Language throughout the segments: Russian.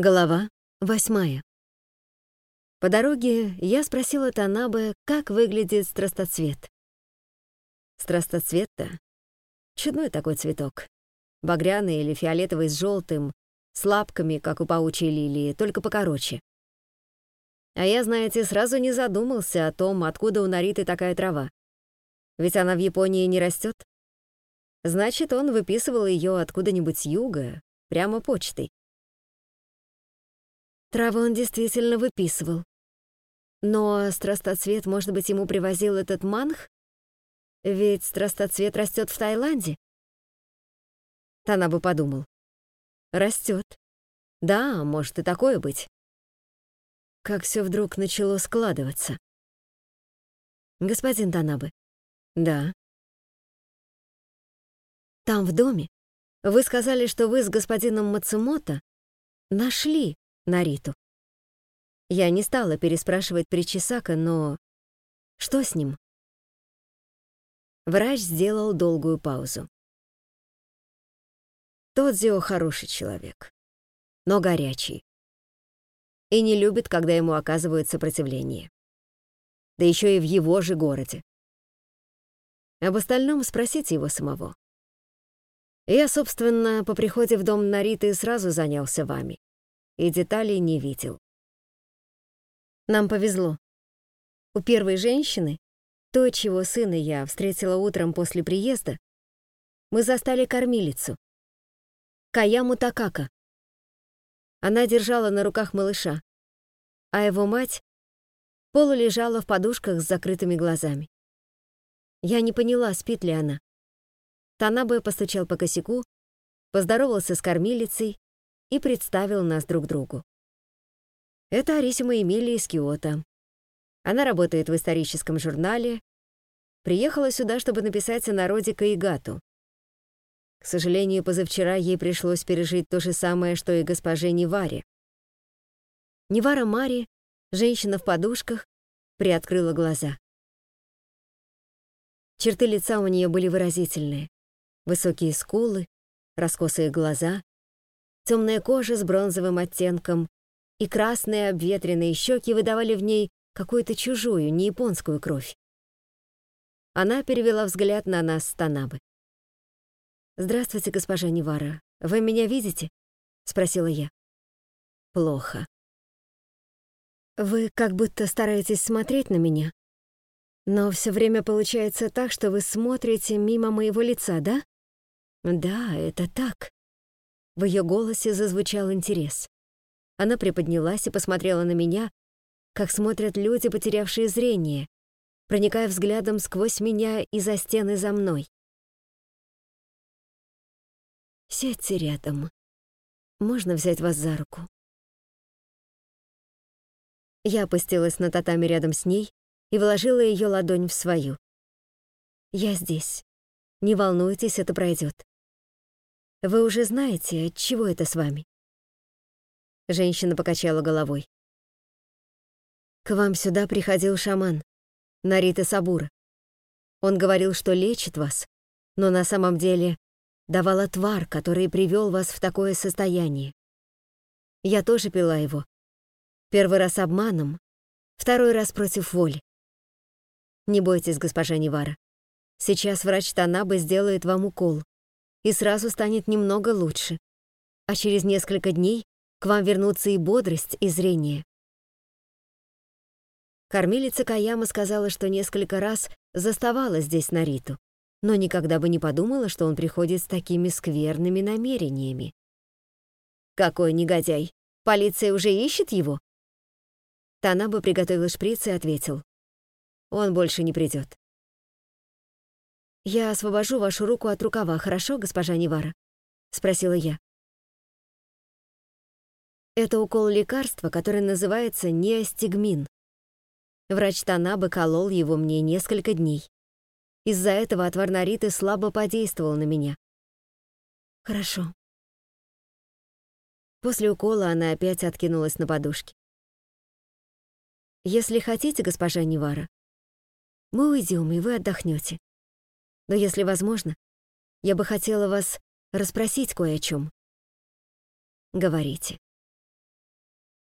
Глава восьмая. По дороге я спросила Танабе, как выглядит страстоцвет. Страстоцвет-то? Чудной такой цветок. Багряный или фиолетовый с желтым, с лапками, как у паучьей лилии, только покороче. А я, знаете, сразу не задумался о том, откуда у Нариты такая трава. Ведь она в Японии не растет. Значит, он выписывал ее откуда-нибудь с юга, прямо почтой. Траву он действительно выписывал. Но страстоцвет, может быть, ему привозил этот манх? Ведь страстоцвет растет в Таиланде. Тана бы подумал. Растет. Да, может и такое быть. Как все вдруг начало складываться. Господин Танабы. Да. Там, в доме, вы сказали, что вы с господином Мацумото нашли Нариту. Я не стала переспрашивать Причесака, но... Что с ним? Врач сделал долгую паузу. Тодзио хороший человек, но горячий. И не любит, когда ему оказывают сопротивление. Да еще и в его же городе. Об остальном спросите его самого. Я, собственно, по приходе в дом Нариты сразу занялся вами и деталей не видел. Нам повезло. У первой женщины, той, чего сына я встретила утром после приезда, мы застали кормилицу. Каяму Такака. Она держала на руках малыша, а его мать полулежала в подушках с закрытыми глазами. Я не поняла, спит ли она. Танабе постучал по косяку, поздоровался с кормилицей и представил нас друг другу. Это Арисима Эмилия из Киота. Она работает в историческом журнале, приехала сюда, чтобы написать о народе Каигату. К сожалению, позавчера ей пришлось пережить то же самое, что и госпоже Неваре. Невара Мари, женщина в подушках, приоткрыла глаза. Черты лица у нее были выразительные. Высокие скулы, раскосые глаза, Темная кожа с бронзовым оттенком и красные обветренные щеки выдавали в ней какую-то чужую, не японскую кровь. Она перевела взгляд на нас с Танабы. «Здравствуйте, госпожа Невара. Вы меня видите?» — спросила я. «Плохо. Вы как будто стараетесь смотреть на меня, но все время получается так, что вы смотрите мимо моего лица, да?» «Да, это так», в ее голосе зазвучал интерес. Она приподнялась и посмотрела на меня, как смотрят люди, потерявшие зрение, проникая взглядом сквозь меня и за стены за мной. «Сядьте рядом. Можно взять вас за руку?» Я опустилась на татами рядом с ней и вложила ее ладонь в свою. «Я здесь. Не волнуйтесь, это пройдет. Вы уже знаете, от чего это с вами?» Женщина покачала головой. «К вам сюда приходил шаман, Нарита Сабура. Он говорил, что лечит вас, но на самом деле давал отвар, который привел вас в такое состояние. Я тоже пила его. Первый раз обманом, второй раз против воли. Не бойтесь, госпожа Невара. Сейчас врач Танабы сделает вам укол и сразу станет немного лучше. А через несколько дней к вам вернутся и бодрость, и зрение. Кормилица Каяма сказала, что несколько раз заставала здесь Нариту, но никогда бы не подумала, что он приходит с такими скверными намерениями. «Какой негодяй! Полиция уже ищет его?» Танаба приготовил шприц и ответил. «Он больше не придет. «Я освобожу вашу руку от рукава, хорошо, госпожа Невара?» — спросила я. Это укол лекарства, которое называется неостигмин. Врач Танабы колол его мне несколько дней. Из-за этого отвар Нариты слабо подействовал на меня. Хорошо. После укола она опять откинулась на подушке. Если хотите, госпожа Невара, мы уйдем, и вы отдохнете. Но если возможно, я бы хотела вас расспросить кое о чем. Говорите.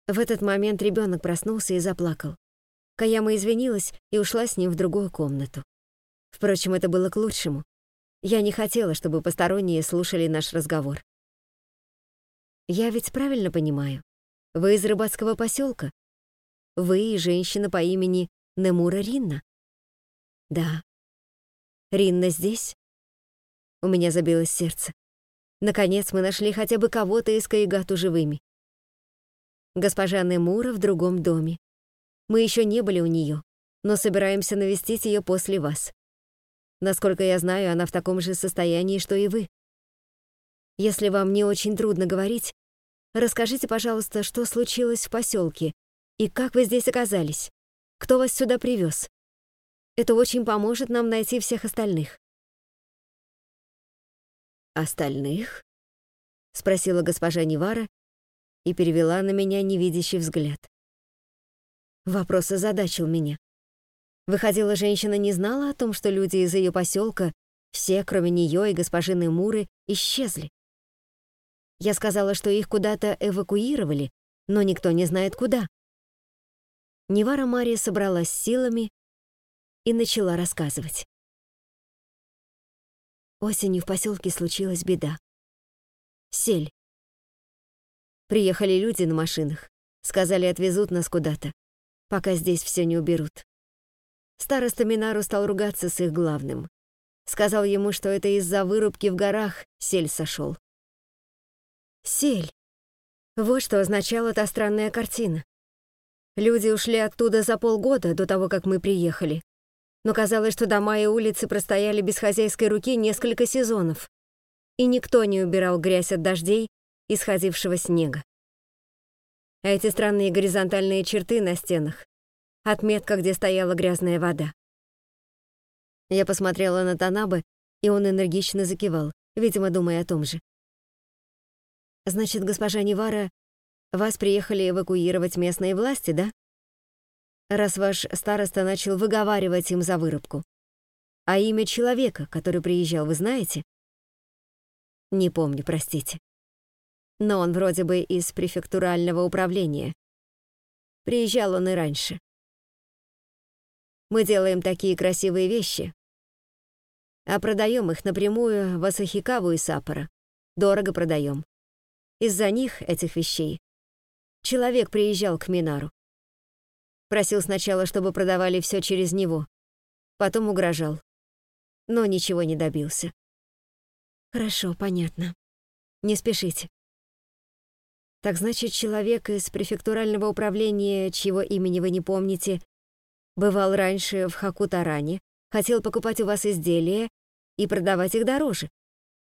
В этот момент ребенок проснулся и заплакал. Каяма извинилась и ушла с ним в другую комнату. Впрочем, это было к лучшему. Я не хотела, чтобы посторонние слушали наш разговор. Я ведь правильно понимаю. Вы из рыбацкого поселка? Вы и женщина по имени Немура Ринна? Да. Ринна здесь? У меня забилось сердце. Наконец мы нашли хотя бы кого-то из Каигату живыми. Госпожа Немура в другом доме. Мы еще не были у нее, но собираемся навестить ее после вас. Насколько я знаю, она в таком же состоянии, что и вы. Если вам не очень трудно говорить, расскажите, пожалуйста, что случилось в поселке и как вы здесь оказались? Кто вас сюда привез? Это очень поможет нам найти всех остальных. «Остальных?» — спросила госпожа Невара и перевела на меня невидящий взгляд. Вопрос озадачил меня. Выходила, женщина не знала о том, что люди из ее поселка, все, кроме нее и госпожи Немуры, исчезли. Я сказала, что их куда-то эвакуировали, но никто не знает куда. Невара Мария собралась силами и начала рассказывать. Осенью в поселке случилась беда. Сель. Приехали люди на машинах. Сказали, отвезут нас куда-то, пока здесь все не уберут. Староста Минару стал ругаться с их главным. Сказал ему, что это из-за вырубки в горах сель сошел. Сель. Вот что означала та странная картина. Люди ушли оттуда за полгода до того, как мы приехали но казалось, что дома и улицы простояли без хозяйской руки несколько сезонов, и никто не убирал грязь от дождей и сходившего снега. А эти странные горизонтальные черты на стенах — отметка, где стояла грязная вода. Я посмотрела на Танабы, и он энергично закивал, видимо, думая о том же. «Значит, госпожа Невара, вас приехали эвакуировать местные власти, да?» Раз ваш староста начал выговаривать им за вырубку. А имя человека, который приезжал, вы знаете? Не помню, простите. Но он вроде бы из префектурального управления. Приезжал он и раньше. Мы делаем такие красивые вещи, а продаем их напрямую в Асахикаву и Саппоро. Дорого продаем. Из-за них, этих вещей, человек приезжал к Минару. Просил сначала, чтобы продавали все через него. Потом угрожал. Но ничего не добился. Хорошо, понятно. Не спешите. Так значит, человек из префектурального управления, чьего имени вы не помните, бывал раньше в Хакутаране, хотел покупать у вас изделия и продавать их дороже.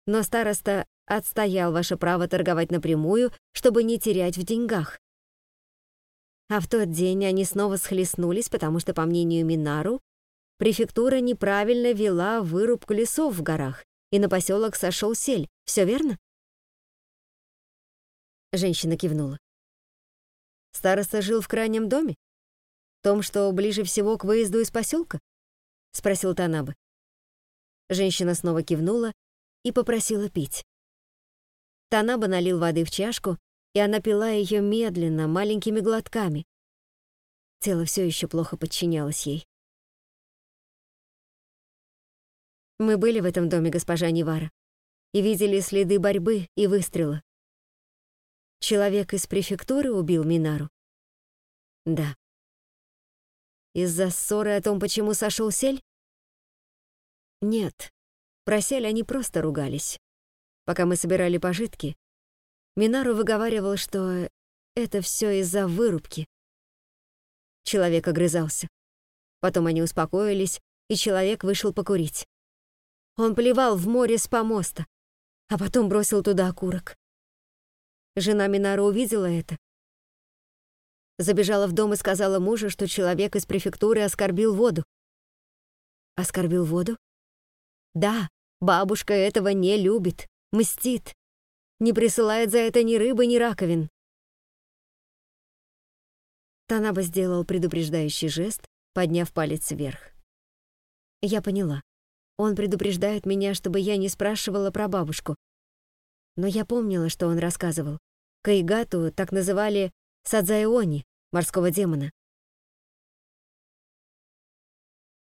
Но староста отстоял ваше право торговать напрямую, чтобы не терять в деньгах. А в тот день они снова схлестнулись, потому что, по мнению Минару, префектура неправильно вела вырубку лесов в горах, и на поселок сошел сель. Все верно? Женщина кивнула. Староста жил в крайнем доме? Том, что ближе всего к выезду из поселка? Спросил Танабы. Женщина снова кивнула и попросила пить. Танаба налил воды в чашку и она пила ее медленно, маленькими глотками. Тело все еще плохо подчинялось ей. Мы были в этом доме, госпожа Невара, и видели следы борьбы и выстрела. Человек из префектуры убил Минару? Да. Из-за ссоры о том, почему сошел сель? Нет. Про сель они просто ругались. Пока мы собирали пожитки, Минару выговаривал, что это все из-за вырубки. Человек огрызался. Потом они успокоились, и человек вышел покурить. Он плевал в море с помоста, а потом бросил туда окурок. Жена Минара увидела это. Забежала в дом и сказала мужу, что человек из префектуры оскорбил воду. Оскорбил воду? Да, бабушка этого не любит, мстит не присылает за это ни рыбы, ни раковин. Танаба сделал предупреждающий жест, подняв палец вверх. Я поняла. Он предупреждает меня, чтобы я не спрашивала про бабушку. Но я помнила, что он рассказывал. Каигату так называли Садзаиони, морского демона.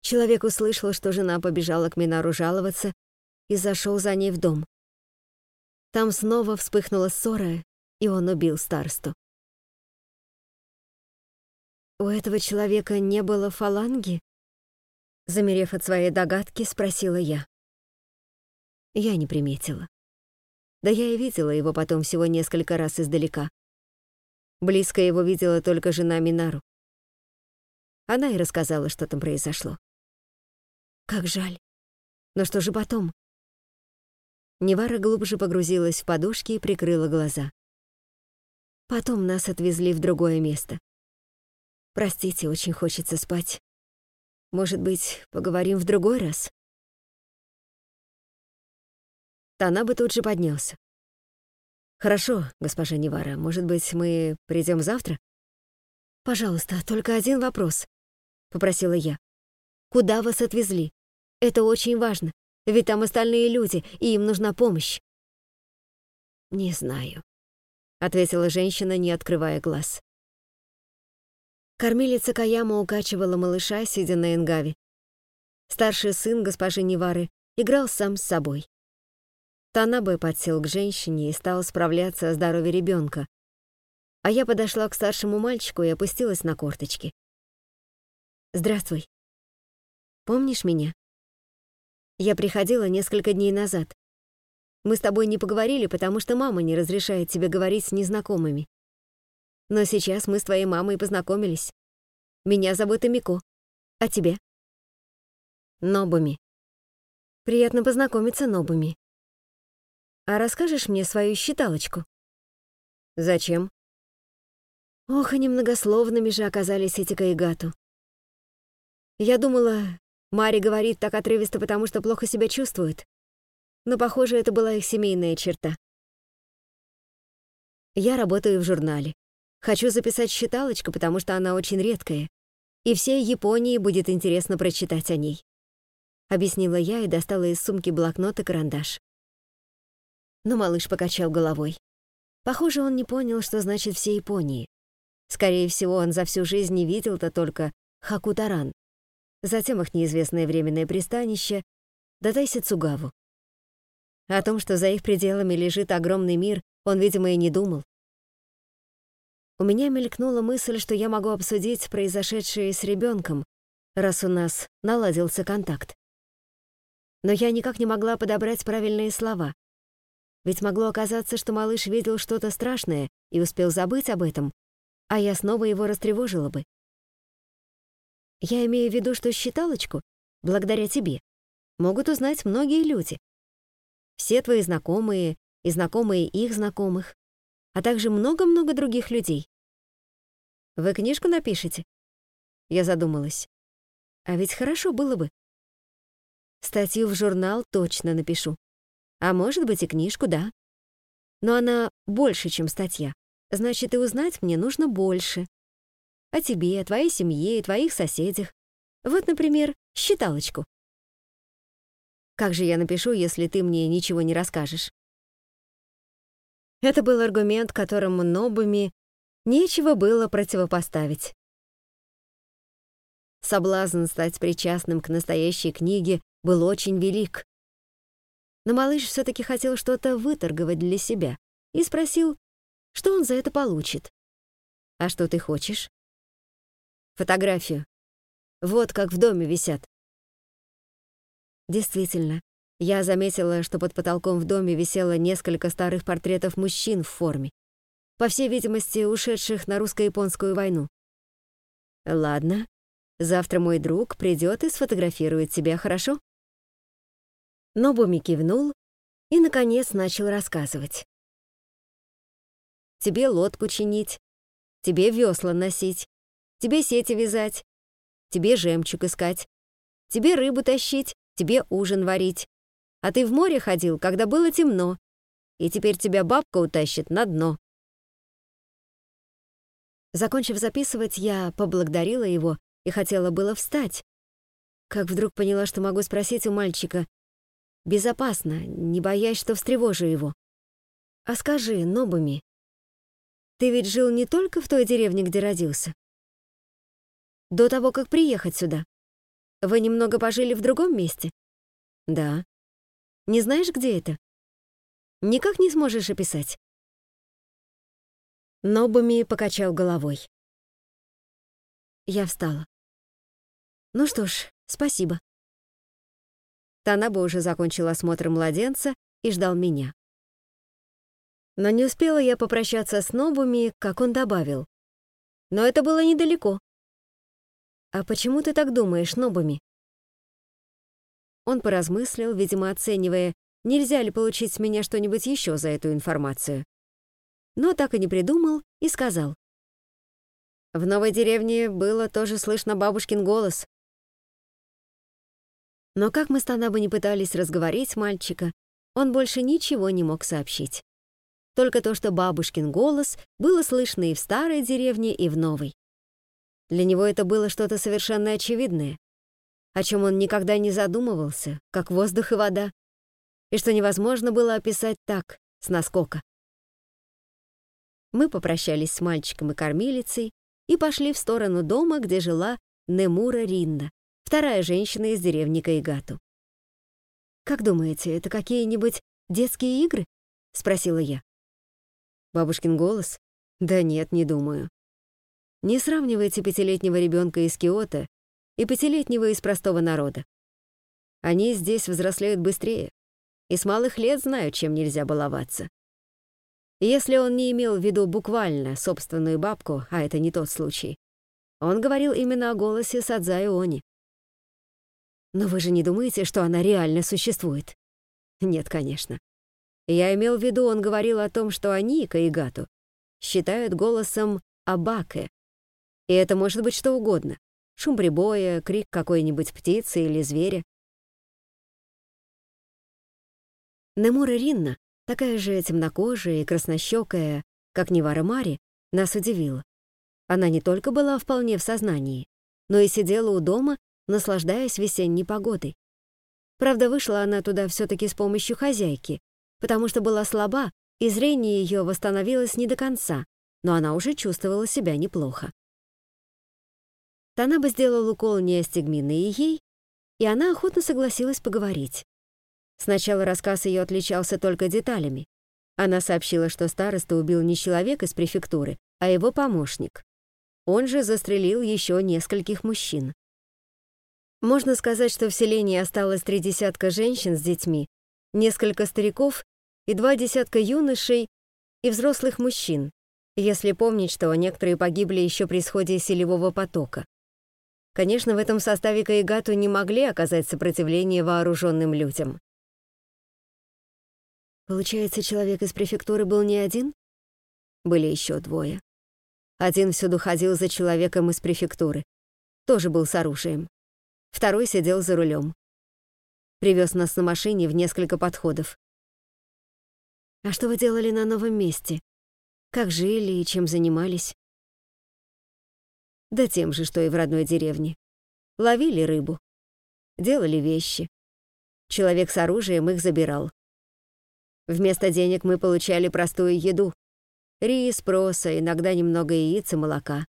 Человек услышал, что жена побежала к Минару жаловаться и зашел за ней в дом. Там снова вспыхнула ссора, и он убил старосту. «У этого человека не было фаланги?» Замерев от своей догадки, спросила я. Я не приметила. Да я и видела его потом всего несколько раз издалека. Близко его видела только жена Минару. Она и рассказала, что там произошло. Как жаль. Но что же потом? Невара глубже погрузилась в подушки и прикрыла глаза. Потом нас отвезли в другое место. Простите, очень хочется спать. Может быть, поговорим в другой раз? Танаба тут же поднялся. «Хорошо, госпожа Невара, может быть, мы придем завтра?» «Пожалуйста, только один вопрос», — попросила я. «Куда вас отвезли? Это очень важно, ведь там остальные люди, и им нужна помощь». «Не знаю», — ответила женщина, не открывая глаз. Кормилица Каяма укачивала малыша, сидя на Энгаве. Старший сын госпожи Невары играл сам с собой. Танабе подсел к женщине и стал справляться о здоровье ребенка, а я подошла к старшему мальчику и опустилась на корточки. «Здравствуй. Помнишь меня? Я приходила несколько дней назад. Мы с тобой не поговорили, потому что мама не разрешает тебе говорить с незнакомыми. Но сейчас мы с твоей мамой познакомились. Меня зовут Эмико. А тебе?» «Нобуми. Приятно познакомиться, Нобуми. А расскажешь мне свою считалочку?» «Зачем?» Ох, и немногословными же оказались эти Каигату. Я думала, Мари говорит так отрывисто, потому что плохо себя чувствует. Но, похоже, это была их семейная черта. Я работаю в журнале. Хочу записать считалочку, потому что она очень редкая, и всей Японии будет интересно прочитать о ней. Объяснила я и достала из сумки блокнот и карандаш. Но малыш покачал головой. Похоже, он не понял, что значит «все Японии». Скорее всего, он за всю жизнь не видел-то только Хакутаран, затем их неизвестное временное пристанище, да Тайсицугаву. О том, что за их пределами лежит огромный мир, он, видимо, и не думал. У меня мелькнула мысль, что я могу обсудить произошедшее с ребенком, раз у нас наладился контакт. Но я никак не могла подобрать правильные слова. Ведь могло оказаться, что малыш видел что-то страшное и успел забыть об этом, а я снова его растревожила бы. Я имею в виду, что считалочку, благодаря тебе, могут узнать многие люди. Все твои знакомые и знакомые их знакомых, а также много-много других людей. Вы книжку напишете? Я задумалась. А ведь хорошо было бы. Статью в журнал точно напишу. А может быть и книжку, да. Но она больше, чем статья. Значит, и узнать мне нужно больше. О тебе, о твоей семье и твоих соседях. Вот, например, считалочку. Как же я напишу, если ты мне ничего не расскажешь? Это был аргумент, которому Нобуми нечего было противопоставить. Соблазн стать причастным к настоящей книге был очень велик. Но малыш все-таки хотел что-то выторговать для себя и спросил, что он за это получит. «А что ты хочешь?» «Фотографию. Вот как в доме висят». Действительно, я заметила, что под потолком в доме висело несколько старых портретов мужчин в форме, по всей видимости, ушедших на русско-японскую войну. «Ладно, завтра мой друг придет и сфотографирует тебя, хорошо?» Нобуми кивнул и, наконец, начал рассказывать. «Тебе лодку чинить, тебе весла носить, тебе сети вязать, тебе жемчуг искать, тебе рыбу тащить, тебе ужин варить. А ты в море ходил, когда было темно, и теперь тебя бабка утащит на дно». Закончив записывать, я поблагодарила его и хотела было встать, как вдруг поняла, что могу спросить у мальчика, Безопасно, не боясь, что встревожу его. А скажи, Нобуми, Ты ведь жил не только в той деревне, где родился. До того, как приехать сюда. Вы немного пожили в другом месте? Да. Не знаешь, где это? Никак не сможешь описать. Нобуми покачал головой. Я встала. Ну что ж, спасибо. Танаба уже закончил осмотр младенца и ждал меня. Но не успела я попрощаться с Нобуми, как он добавил. Но это было недалеко. «А почему ты так думаешь, Нобуми?» Он поразмыслил, видимо, оценивая, нельзя ли получить с меня что-нибудь еще за эту информацию. Но так и не придумал и сказал. В новой деревне было тоже слышно бабушкин голос. Но как мы с Танабо не пытались разговорить мальчика, он больше ничего не мог сообщить. Только то, что бабушкин голос было слышно и в старой деревне, и в новой. Для него это было что-то совершенно очевидное, о чем он никогда не задумывался, как воздух и вода, и что невозможно было описать так, с наскока. Мы попрощались с мальчиком и кормилицей и пошли в сторону дома, где жила Немура Ринна, вторая женщина из деревни Кайгату. «Как думаете, это какие-нибудь детские игры?» — спросила я. Бабушкин голос? Да нет, не думаю. Не сравнивайте пятилетнего ребенка из Киота и пятилетнего из простого народа. Они здесь взрослеют быстрее и с малых лет знают, чем нельзя баловаться. Если он не имел в виду буквально собственную бабку, а это не тот случай, он говорил именно о голосе Садзаи Они. Но вы же не думаете, что она реально существует? Нет, конечно. Я имел в виду, он говорил о том, что они, Каигату, считают голосом Абаке. И это может быть что угодно. Шум прибоя, крик какой-нибудь птицы или зверя. Немура Ринна, такая же темнокожая и краснощекая, как Невара Мари, нас удивила. Она не только была вполне в сознании, но и сидела у дома, наслаждаясь весенней погодой. Правда, вышла она туда все таки с помощью хозяйки, потому что была слаба, и зрение ее восстановилось не до конца, но она уже чувствовала себя неплохо. Танаба сделал укол неостигмины и ей, и она охотно согласилась поговорить. Сначала рассказ ее отличался только деталями. Она сообщила, что староста убил не человек из префектуры, а его помощник. Он же застрелил еще нескольких мужчин. Можно сказать, что в селении осталось три десятка женщин с детьми, несколько стариков и два десятка юношей и взрослых мужчин, если помнить, что некоторые погибли еще при исходе селевого потока. Конечно, в этом составе Каигату не могли оказать сопротивление вооруженным людям. Получается, человек из префектуры был не один? Были еще двое. Один всюду ходил за человеком из префектуры. Тоже был с оружием. Второй сидел за рулем. Привез нас на машине в несколько подходов. А что вы делали на новом месте? Как жили и чем занимались? Да тем же, что и в родной деревне. Ловили рыбу. Делали вещи. Человек с оружием их забирал. Вместо денег мы получали простую еду. Рис, проса, иногда немного яиц и молока.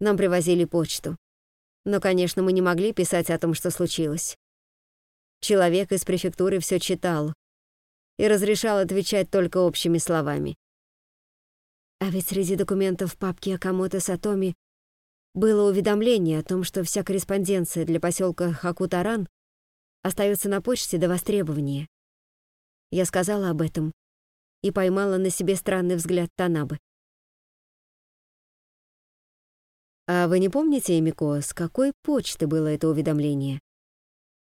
Нам привозили почту. Но, конечно, мы не могли писать о том, что случилось. Человек из префектуры все читал, и разрешал отвечать только общими словами. А ведь среди документов в папке Акамото Сатоми было уведомление о том, что вся корреспонденция для поселка Хакутаран остается на почте до востребования. Я сказала об этом и поймала на себе странный взгляд Танабы. «А вы не помните, Эмико, с какой почты было это уведомление?»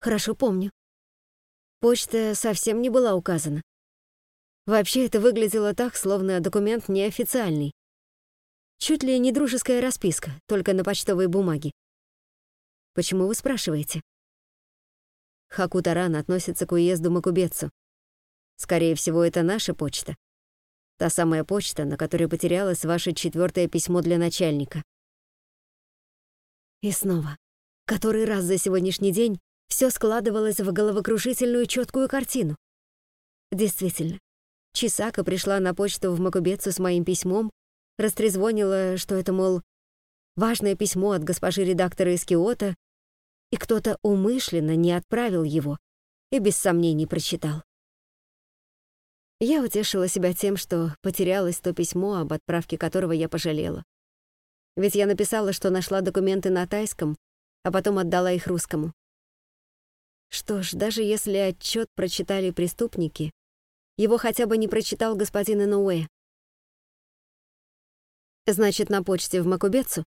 «Хорошо помню. Почта совсем не была указана. Вообще это выглядело так, словно документ неофициальный. Чуть ли не дружеская расписка, только на почтовой бумаге. Почему вы спрашиваете? Хакутаран относится к уезду Макубецу. Скорее всего, это наша почта. Та самая почта, на которой потерялось ваше четвертое письмо для начальника. И снова, который раз за сегодняшний день все складывалось в головокружительную четкую картину. Действительно, Чисака пришла на почту в Макубецу с моим письмом, растрезвонила, что это, мол, важное письмо от госпожи редактора из Киота, и кто-то умышленно не отправил его и без сомнений прочитал. Я утешила себя тем, что потерялось то письмо, об отправке которого я пожалела. Ведь я написала, что нашла документы на тайском, а потом отдала их русскому. Что ж, даже если отчет прочитали преступники, его хотя бы не прочитал господин Инуэ. Значит, на почте в Макубецу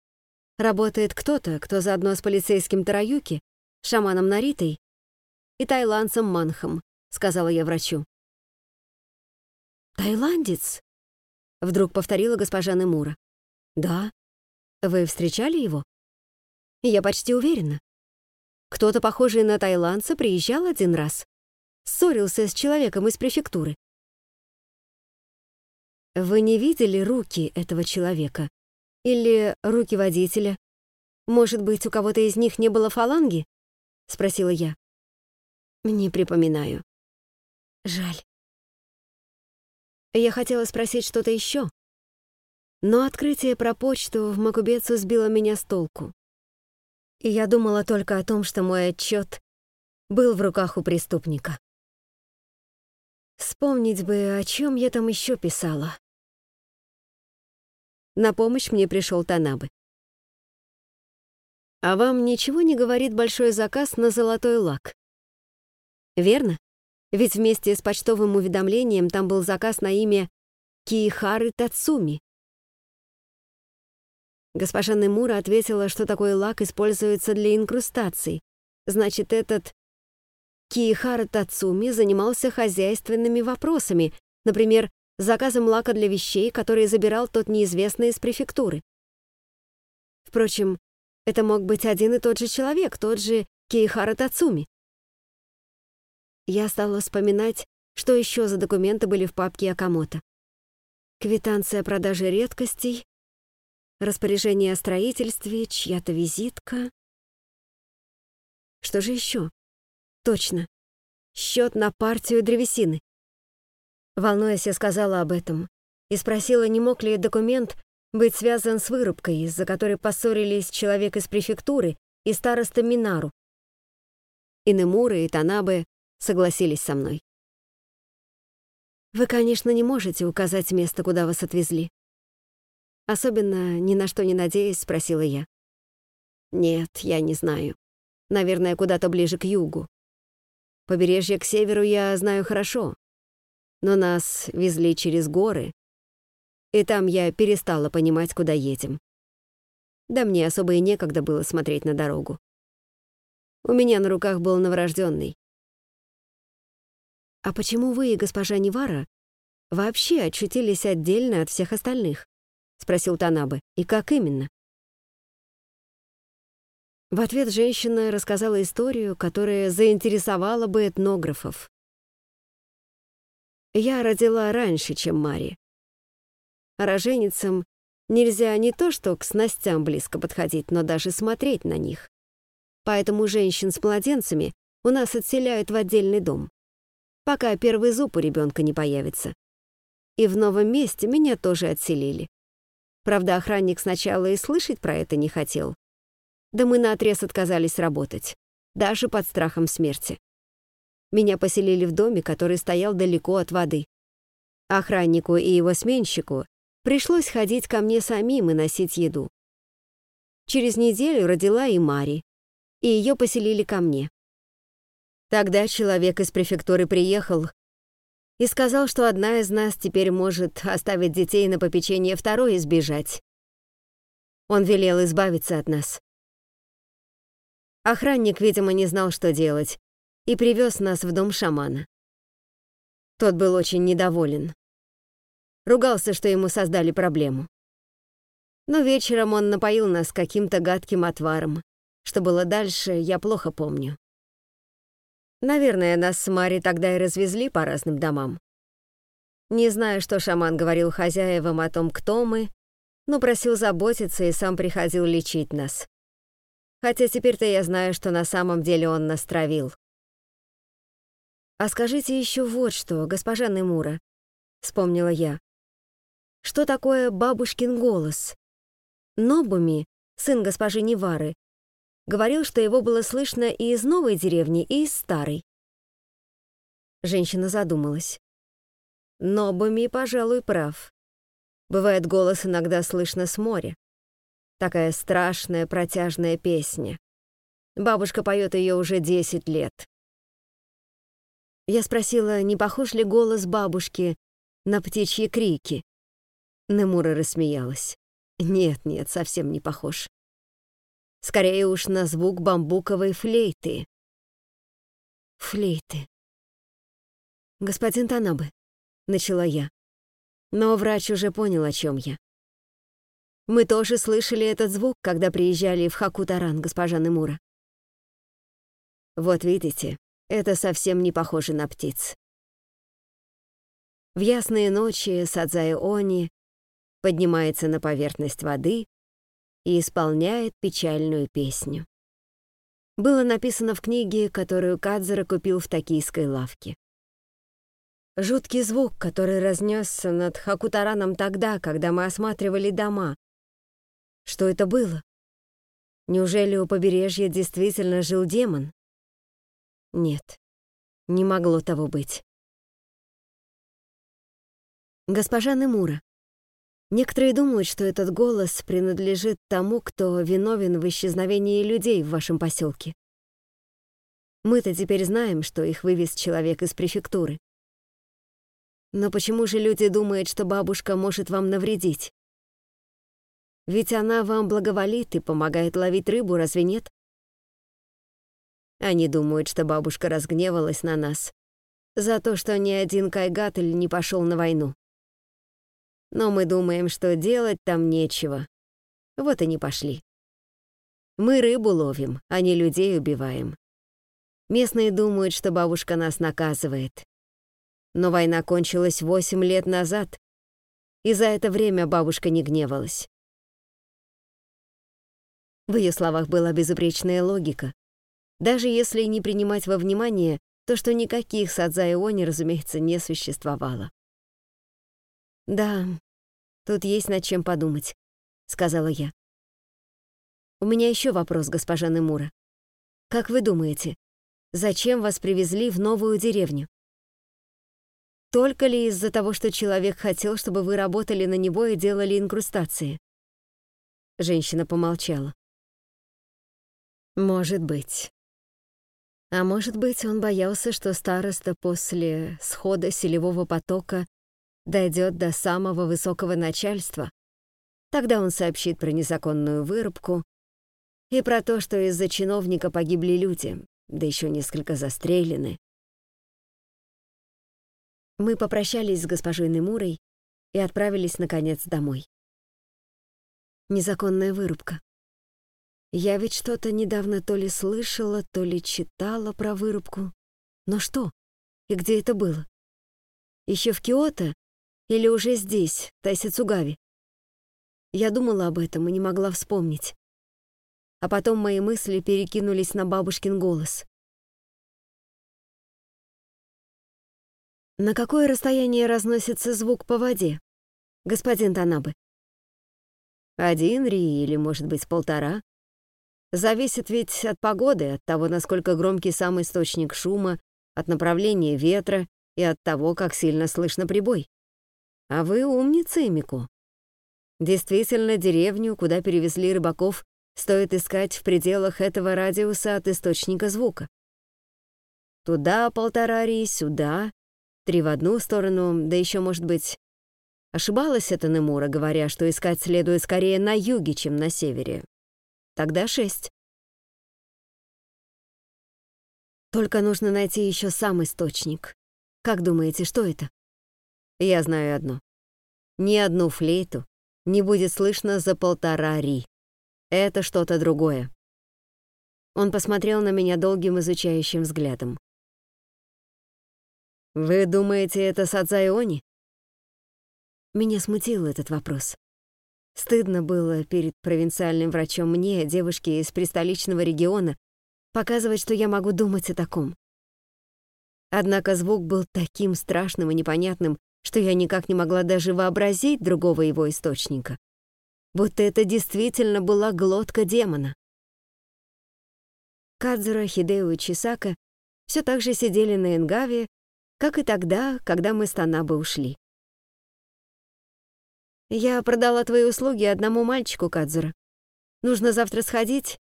работает кто-то, кто заодно с полицейским Тараюки, шаманом Наритой и тайландцем Манхом, сказала я врачу. «Тайландец?» — вдруг повторила госпожа Немура. «Да. Вы встречали его?» «Я почти уверена. Кто-то, похожий на тайландца, приезжал один раз. Ссорился с человеком из префектуры. Вы не видели руки этого человека? Или руки водителя? Может быть, у кого-то из них не было фаланги? Спросила я. Не припоминаю. Жаль. Я хотела спросить что-то еще, но открытие про почту в Макубецу сбило меня с толку. И я думала только о том, что мой отчет был в руках у преступника. Вспомнить бы, о чем я там еще писала. На помощь мне пришел Танабы. А вам ничего не говорит большой заказ на золотой лак? Верно? Ведь вместе с почтовым уведомлением там был заказ на имя Киихары Тацуми. Госпожа Немура ответила, что такой лак используется для инкрустаций. Значит, этот Киихара Тацуми занимался хозяйственными вопросами, например, заказом лака для вещей, которые забирал тот неизвестный из префектуры. Впрочем, это мог быть один и тот же человек, тот же Киихара Тацуми. Я стала вспоминать, что еще за документы были в папке Акамото. Квитанция о продаже редкостей, распоряжение о строительстве, чья-то визитка. Что же еще? Точно. Счет на партию древесины. Волнуясь, я сказала об этом и спросила, не мог ли документ быть связан с вырубкой, из-за которой поссорились человек из префектуры и староста Минару. И Немура, и Танабе согласились со мной. Вы, конечно, не можете указать место, куда вас отвезли. Особенно ни на что не надеясь, спросила я. Нет, я не знаю. Наверное, куда-то ближе к югу. Побережье к северу я знаю хорошо, но нас везли через горы, и там я перестала понимать, куда едем. Да мне особо и некогда было смотреть на дорогу. У меня на руках был новорожденный. «А почему вы и госпожа Невара вообще очутились отдельно от всех остальных?» — спросил Танабе. «И как именно?» В ответ женщина рассказала историю, которая заинтересовала бы этнографов. Я родила раньше, чем Мари. Роженицам нельзя не то что к снастям близко подходить, но даже смотреть на них. Поэтому женщин с младенцами у нас отселяют в отдельный дом, пока первый зуб у ребенка не появится. И в новом месте меня тоже отселили. Правда, охранник сначала и слышать про это не хотел, да мы наотрез отказались работать, даже под страхом смерти. Меня поселили в доме, который стоял далеко от воды. Охраннику и его сменщику пришлось ходить ко мне самим и носить еду. Через неделю родила и Мари, и ее поселили ко мне. Тогда человек из префектуры приехал и сказал, что одна из нас теперь может оставить детей на попечение второй и сбежать. Он велел избавиться от нас. Охранник, видимо, не знал, что делать, и привез нас в дом шамана. Тот был очень недоволен. Ругался, что ему создали проблему. Но вечером он напоил нас каким-то гадким отваром. Что было дальше, я плохо помню. Наверное, нас с Мари тогда и развезли по разным домам. Не знаю, что шаман говорил хозяевам о том, кто мы, но просил заботиться и сам приходил лечить нас. Хотя теперь-то я знаю, что на самом деле он нас травил. А скажите еще вот что, госпожа Немура. вспомнила я. Что такое бабушкин голос? Нобуми, сын госпожи Невары, говорил, что его было слышно и из новой деревни, и из старой. Женщина задумалась. Нобуми, пожалуй, прав. Бывает, голос иногда слышно с моря. Такая страшная протяжная песня. Бабушка поет ее уже 10 лет. Я спросила, не похож ли голос бабушки на птичьи крики. Немура рассмеялась. Нет, нет, совсем не похож. Скорее уж на звук бамбуковой флейты. Флейты. Господин Танабе, начала я. Но врач уже понял, о чем я. Мы тоже слышали этот звук, когда приезжали в Хакутаран, госпожа Немура. Вот видите, это совсем не похоже на птиц. В ясные ночи Садзай Они поднимается на поверхность воды и исполняет печальную песню. Было написано в книге, которую Кадзера купил в токийской лавке. Жуткий звук, который разнесся над Хакутараном тогда, когда мы осматривали дома. Что это было? Неужели у побережья действительно жил демон? Нет, не могло того быть. Госпожа Немура. Некоторые думают, что этот голос принадлежит тому, кто виновен в исчезновении людей в вашем поселке. Мы-то теперь знаем, что их вывез человек из префектуры. Но почему же люди думают, что бабушка может вам навредить? Ведь она вам благоволит и помогает ловить рыбу, разве нет? Они думают, что бабушка разгневалась на нас за то, что ни один кайгатель не пошел на войну. Но мы думаем, что делать там нечего. Вот и не пошли. Мы рыбу ловим, а не людей убиваем. Местные думают, что бабушка нас наказывает. Но война кончилась восемь лет назад, и за это время бабушка не гневалась. В ее словах была безупречная логика, даже если не принимать во внимание то, что никаких Садзаиони, разумеется, не существовало. «Да, тут есть над чем подумать», — сказала я. «У меня еще вопрос, госпожа Немура. Как вы думаете, зачем вас привезли в новую деревню? Только ли из-за того, что человек хотел, чтобы вы работали на него и делали инкрустации?» Женщина помолчала. «Может быть. А может быть, он боялся, что староста после схода селевого потока дойдет до самого высокого начальства. Тогда он сообщит про незаконную вырубку и про то, что из-за чиновника погибли люди, да еще несколько застрелены. Мы попрощались с госпожой Немурой и отправились, наконец, домой. Незаконная вырубка. Я ведь что-то недавно то ли слышала, то ли читала про вырубку. Но что? И где это было? Еще в Киото или уже здесь, в Тайсицугаве? Я думала об этом и не могла вспомнить. А потом мои мысли перекинулись на бабушкин голос. На какое расстояние разносится звук по воде, господин Танабе? Один ри или, может быть, полтора? Зависит ведь от погоды, от того, насколько громкий сам источник шума, от направления ветра и от того, как сильно слышно прибой. А вы умница, Имико. Действительно, деревню, куда перевезли рыбаков, стоит искать в пределах этого радиуса от источника звука. Туда полтора ри, сюда, три в одну сторону, да еще, может быть... Ошибалась эта Немура, говоря, что искать следует скорее на юге, чем на севере. Тогда шесть. Только нужно найти еще сам источник. Как думаете, что это? Я знаю одно. Ни одну флейту не будет слышно за полтора ри. Это что-то другое. Он посмотрел на меня долгим изучающим взглядом. «Вы думаете, это Садзайони?» Меня смутил этот вопрос. Стыдно было перед провинциальным врачом мне, девушке из пристоличного региона, показывать, что я могу думать о таком. Однако звук был таким страшным и непонятным, что я никак не могла даже вообразить другого его источника. Будто это действительно была глотка демона. Кадзура, Хидео и Чисака все так же сидели на Энгаве, как и тогда, когда мы с Танабы ушли. «Я продала твои услуги одному мальчику, Кадзура. Нужно завтра сходить,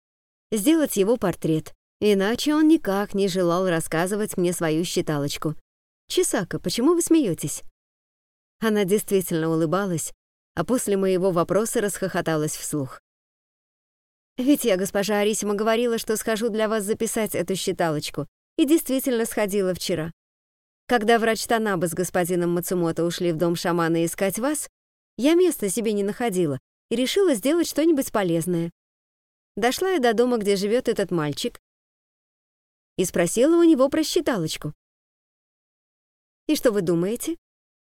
сделать его портрет, иначе он никак не желал рассказывать мне свою считалочку. Чисака, почему вы смеетесь?» Она действительно улыбалась, а после моего вопроса расхохоталась вслух. «Ведь я, госпожа Арисима, говорила, что схожу для вас записать эту считалочку, и действительно сходила вчера. Когда врач Танаба с господином Мацумото ушли в дом шамана искать вас, я места себе не находила и решила сделать что-нибудь полезное. Дошла я до дома, где живет этот мальчик, и спросила у него про считалочку. И что вы думаете?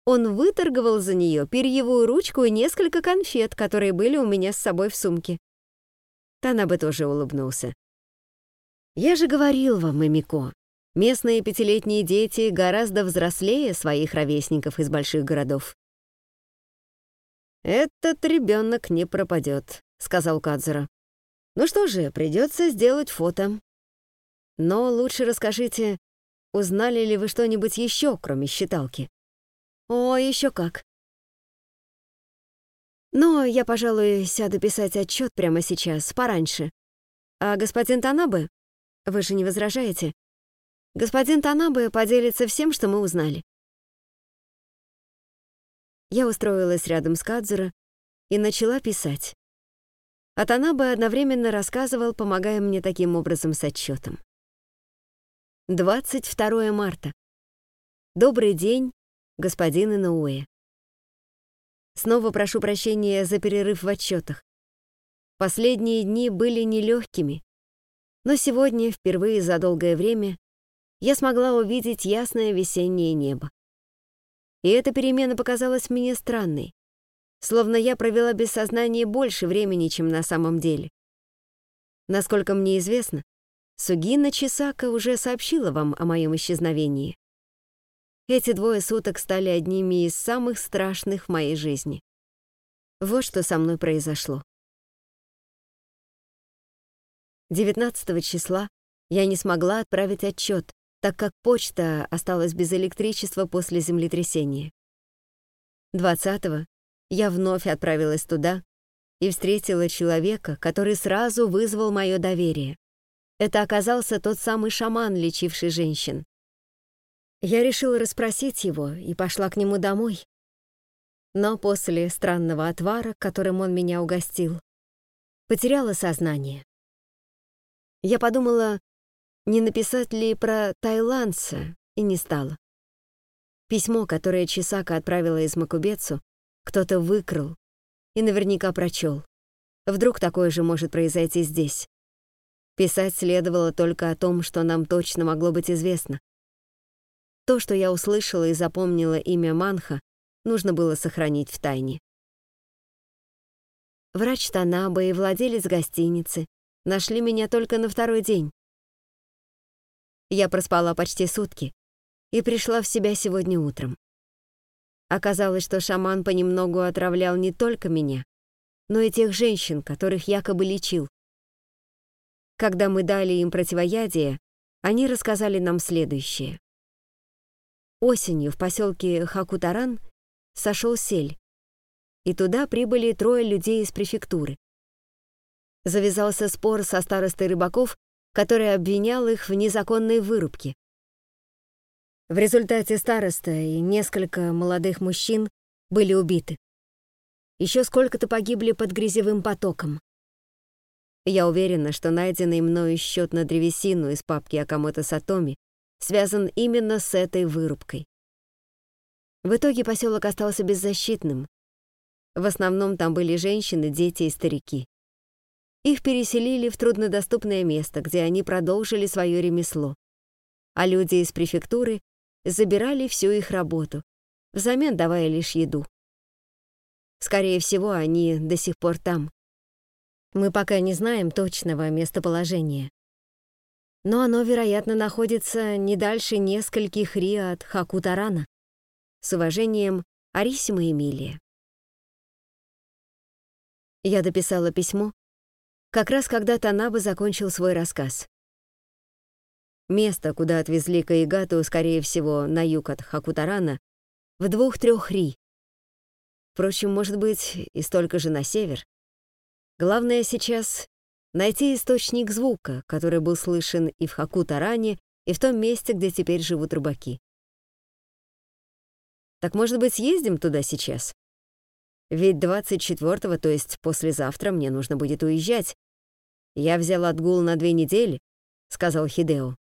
Он выторговал за нее перьевую ручку и несколько конфет, которые были у меня с собой в сумке. Танаба тоже улыбнулся. «Я же говорил вам, Мамико, местные пятилетние дети гораздо взрослее своих ровесников из больших городов». «Этот ребенок не пропадет», — сказал Кадзура. «Ну что же, придется сделать фото. Но лучше расскажите, узнали ли вы что-нибудь еще, кроме считалки?» «О, еще как!» «Но я, пожалуй, сяду писать отчет прямо сейчас, пораньше. А господин Танабе, вы же не возражаете? Господин Танабе поделится всем, что мы узнали». Я устроилась рядом с Кадзура и начала писать. А Танабе одновременно рассказывал, помогая мне таким образом с отчетом. 22 марта. Добрый день, господин Инауэ. Снова прошу прощения за перерыв в отчетах. Последние дни были нелегкими, но сегодня, впервые за долгое время, я смогла увидеть ясное весеннее небо. И эта перемена показалась мне странной, словно я провела без сознания больше времени, чем на самом деле. Насколько мне известно, Сугина Чисака уже сообщила вам о моем исчезновении. Эти двое суток стали одними из самых страшных в моей жизни. Вот что со мной произошло. 19 числа я не смогла отправить отчет, так как почта осталась без электричества после землетрясения. 20 я вновь отправилась туда и встретила человека, который сразу вызвал мое доверие. Это оказался тот самый шаман, лечивший женщин. Я решила расспросить его и пошла к нему домой. Но после странного отвара, которым он меня угостил, потеряла сознание. Я подумала, не написать ли про тайландца, и не стала. Письмо, которое Чисака отправила из Макубецу, кто-то выкрал и наверняка прочел. Вдруг такое же может произойти здесь. Писать следовало только о том, что нам точно могло быть известно. То, что я услышала и запомнила имя Манха, нужно было сохранить в тайне. Врач Танаба и владелец гостиницы нашли меня только на второй день. Я проспала почти сутки и пришла в себя сегодня утром. Оказалось, что шаман понемногу отравлял не только меня, но и тех женщин, которых якобы лечил. Когда мы дали им противоядие, они рассказали нам следующее. Осенью в поселке Хакутаран сошел сель, и туда прибыли трое людей из префектуры. Завязался спор со старостой рыбаков, который обвинял их в незаконной вырубке. В результате староста и несколько молодых мужчин были убиты. Еще сколько-то погибли под грязевым потоком. Я уверена, что найденный мною счет на древесину из папки Акамото Сатоми связан именно с этой вырубкой. В итоге поселок остался беззащитным. В основном там были женщины, дети и старики. Их переселили в труднодоступное место, где они продолжили свое ремесло. А люди из префектуры забирали всю их работу, взамен давая лишь еду. Скорее всего, они до сих пор там. Мы пока не знаем точного местоположения но оно, вероятно, находится не дальше нескольких ри от Хакутарана. С уважением, Арисима Эмилия. Я дописала письмо, как раз когда Танаба закончил свой рассказ. Место, куда отвезли Каигату, скорее всего, на юг от Хакутарана, в двух-трех ри. Впрочем, может быть, и столько же на север. Главное сейчас — найти источник звука, который был слышен и в Хакутаране, и в том месте, где теперь живут рыбаки. Так, может быть, съездим туда сейчас? Ведь 24-го, то есть послезавтра, мне нужно будет уезжать. Я взял отгул на две недели, — сказал Хидео.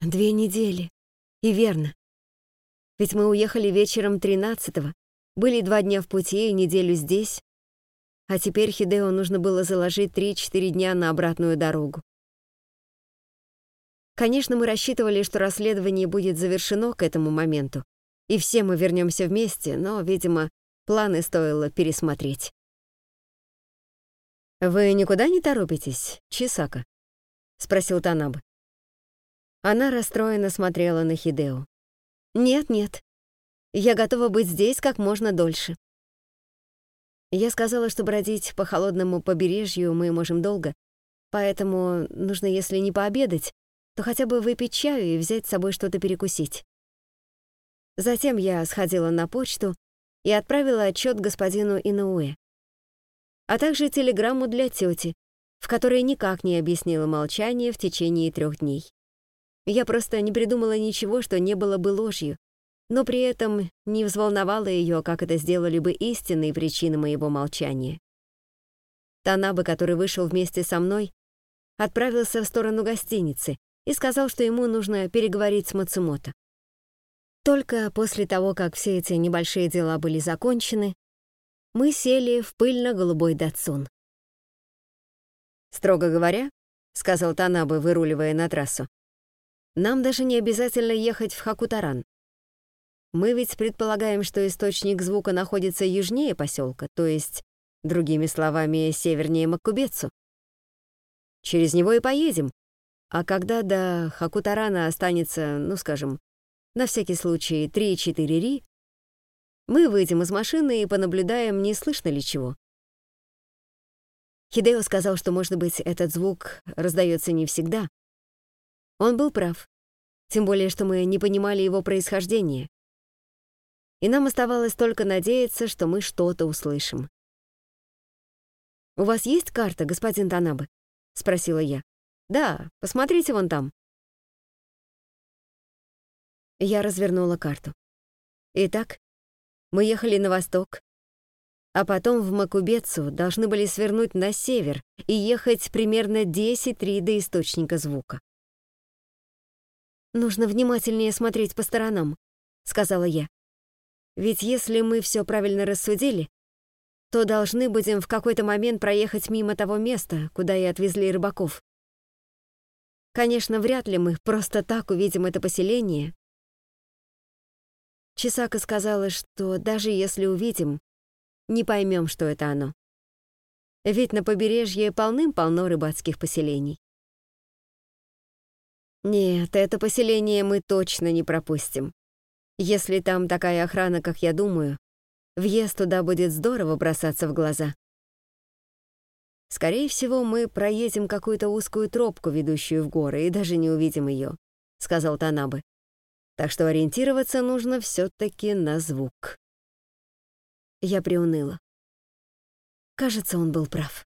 Две недели. И верно. Ведь мы уехали вечером 13-го, были два дня в пути и неделю здесь, а теперь Хидео нужно было заложить 3-4 дня на обратную дорогу. Конечно, мы рассчитывали, что расследование будет завершено к этому моменту, и все мы вернемся вместе, но, видимо, планы стоило пересмотреть. «Вы никуда не торопитесь, Чисака?» — спросил Танаб. Она расстроенно смотрела на Хидео. «Нет-нет, я готова быть здесь как можно дольше». Я сказала, что бродить по холодному побережью мы можем долго, поэтому нужно, если не пообедать, то хотя бы выпить чаю и взять с собой что-то перекусить. Затем я сходила на почту и отправила отчет господину Инауэ, а также телеграмму для тети, в которой никак не объяснила молчание в течение трех дней. Я просто не придумала ничего, что не было бы ложью, но при этом не взволновала ее, как это сделали бы истинные причины моего молчания. Танабы, который вышел вместе со мной, отправился в сторону гостиницы и сказал, что ему нужно переговорить с Мацумото. Только после того, как все эти небольшие дела были закончены, мы сели в пыльно-голубой датсун. «Строго говоря», — сказал Танабы, выруливая на трассу, нам даже не обязательно ехать в Хакутаран. Мы ведь предполагаем, что источник звука находится южнее поселка, то есть, другими словами, севернее Маккубецу. Через него и поедем. А когда до Хакутарана останется, ну, скажем, на всякий случай 3-4 ри, мы выйдем из машины и понаблюдаем, не слышно ли чего. Хидео сказал, что, может быть, этот звук раздается не всегда, он был прав. Тем более, что мы не понимали его происхождения. И нам оставалось только надеяться, что мы что-то услышим. «У вас есть карта, господин Танабе?» — спросила я. «Да, посмотрите вон там». Я развернула карту. Итак, мы ехали на восток, а потом в Макубецу должны были свернуть на север и ехать примерно 10 ри до источника звука. «Нужно внимательнее смотреть по сторонам», — сказала я. «Ведь если мы все правильно рассудили, то должны будем в какой-то момент проехать мимо того места, куда и отвезли рыбаков. Конечно, вряд ли мы просто так увидим это поселение. Чесака сказала, что даже если увидим, не поймем, что это оно. Ведь на побережье полным-полно рыбацких поселений. Нет, это поселение мы точно не пропустим. Если там такая охрана, как я думаю, въезд туда будет здорово бросаться в глаза. Скорее всего, мы проедем какую-то узкую тропку, ведущую в горы, и даже не увидим ее, сказал Танабы. Так что ориентироваться нужно все-таки на звук. Я приуныла. Кажется, он был прав.